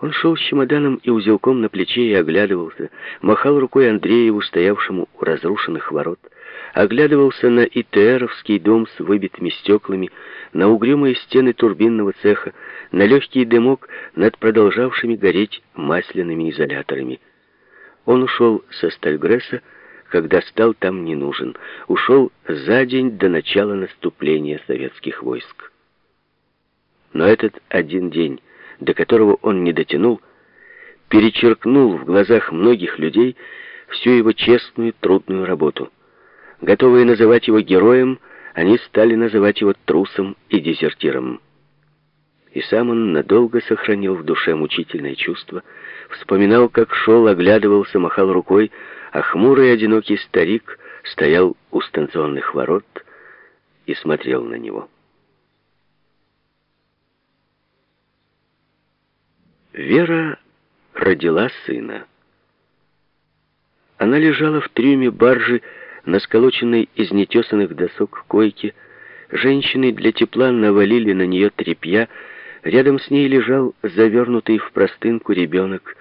Он шел с чемоданом и узелком на плече и оглядывался, махал рукой Андрееву, стоявшему у разрушенных ворот, оглядывался на ИТРовский дом с выбитыми стеклами, на угрюмые стены турбинного цеха, на легкий дымок над продолжавшими гореть масляными изоляторами. Он ушел со Стальгресса, когда стал там не нужен. Ушел за день до начала наступления советских войск. Но этот один день до которого он не дотянул, перечеркнул в глазах многих людей всю его честную трудную работу. Готовые называть его героем, они стали называть его трусом и дезертиром. И сам он надолго сохранил в душе мучительное чувство, вспоминал, как шел, оглядывался, махал рукой, а хмурый одинокий старик стоял у станционных ворот и смотрел на него. Вера родила сына. Она лежала в трюме баржи на сколоченной из нетесанных досок койке. Женщины для тепла навалили на нее тряпья. Рядом с ней лежал завернутый в простынку ребенок.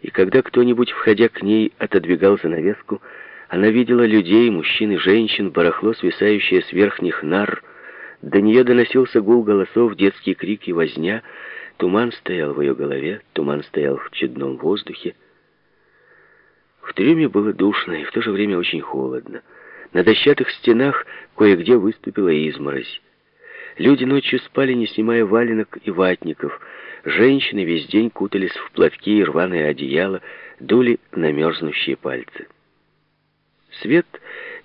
И когда кто-нибудь, входя к ней, отодвигал занавеску, она видела людей, мужчин и женщин, барахло, свисающее с верхних нар. До нее доносился гул голосов, детские крики, возня — Туман стоял в ее голове, туман стоял в чудном воздухе. В трюме было душно и в то же время очень холодно. На дощатых стенах кое-где выступила изморозь. Люди ночью спали, не снимая валенок и ватников. Женщины весь день кутались в платки и рваное одеяло, дули на мерзнущие пальцы. Свет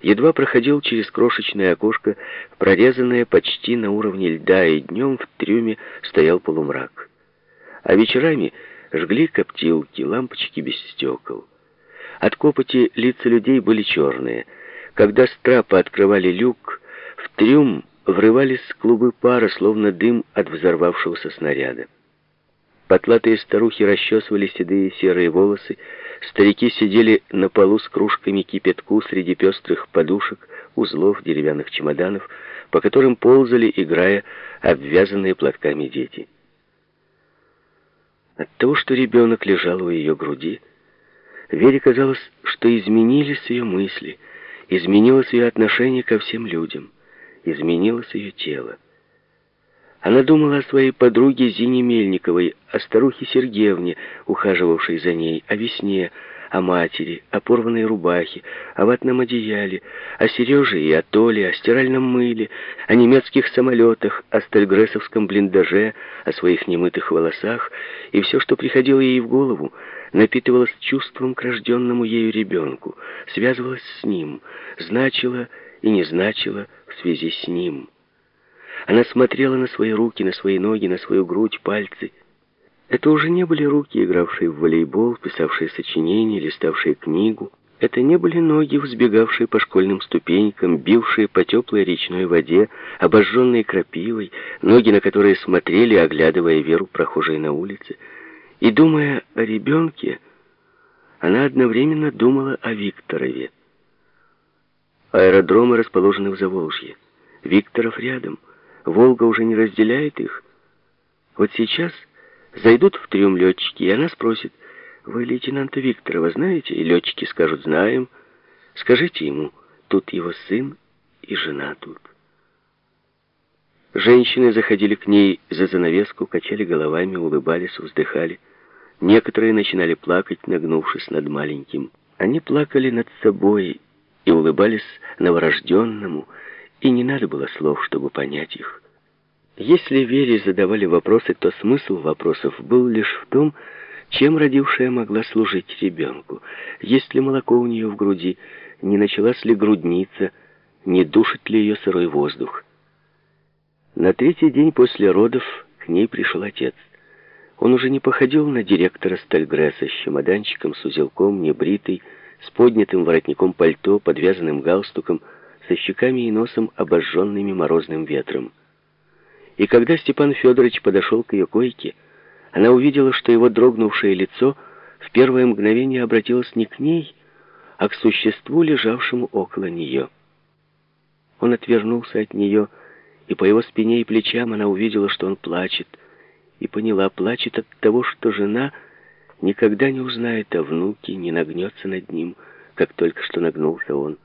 едва проходил через крошечное окошко, прорезанное почти на уровне льда, и днем в трюме стоял полумрак а вечерами жгли коптилки, лампочки без стекол. От копоти лица людей были черные. Когда с трапа открывали люк, в трюм врывались клубы пара, словно дым от взорвавшегося снаряда. Потлатые старухи расчесывали седые серые волосы, старики сидели на полу с кружками кипятку среди пестрых подушек, узлов, деревянных чемоданов, по которым ползали, играя, обвязанные платками дети. От того, что ребенок лежал у ее груди, Вере казалось, что изменились ее мысли, изменилось ее отношение ко всем людям, изменилось ее тело. Она думала о своей подруге Зине Мельниковой, о старухе Сергеевне, ухаживавшей за ней, о весне, о матери, о порванной рубахе, о ватном одеяле, о Сереже и о Толе, о стиральном мыле, о немецких самолетах, о стальгрессовском блиндаже, о своих немытых волосах, и все, что приходило ей в голову, напитывалось чувством к рожденному ею ребенку, связывалось с ним, значило и не значило в связи с ним. Она смотрела на свои руки, на свои ноги, на свою грудь, пальцы — это уже не были руки, игравшие в волейбол, писавшие сочинения, листавшие книгу. Это не были ноги, взбегавшие по школьным ступенькам, бившие по теплой речной воде, обожженные крапивой, ноги, на которые смотрели, оглядывая Веру, прохожей на улице. И, думая о ребенке, она одновременно думала о Викторове. Аэродромы расположены в Заволжье. Викторов рядом. Волга уже не разделяет их. Вот сейчас Зайдут в трюм летчики, и она спросит, «Вы лейтенанта Викторова знаете?» И летчики скажут, «Знаем». Скажите ему, тут его сын и жена тут. Женщины заходили к ней за занавеску, качали головами, улыбались, вздыхали. Некоторые начинали плакать, нагнувшись над маленьким. Они плакали над собой и улыбались новорожденному, и не надо было слов, чтобы понять их. Если Вере задавали вопросы, то смысл вопросов был лишь в том, чем родившая могла служить ребенку. Есть ли молоко у нее в груди, не началась ли грудница, не душит ли ее сырой воздух. На третий день после родов к ней пришел отец. Он уже не походил на директора Стальгресса с чемоданчиком, с узелком, небритый, с поднятым воротником пальто, подвязанным галстуком, со щеками и носом, обожженными морозным ветром. И когда Степан Федорович подошел к ее койке, она увидела, что его дрогнувшее лицо в первое мгновение обратилось не к ней, а к существу, лежавшему около нее. Он отвернулся от нее, и по его спине и плечам она увидела, что он плачет, и поняла, плачет от того, что жена никогда не узнает о внуке, не нагнется над ним, как только что нагнулся он.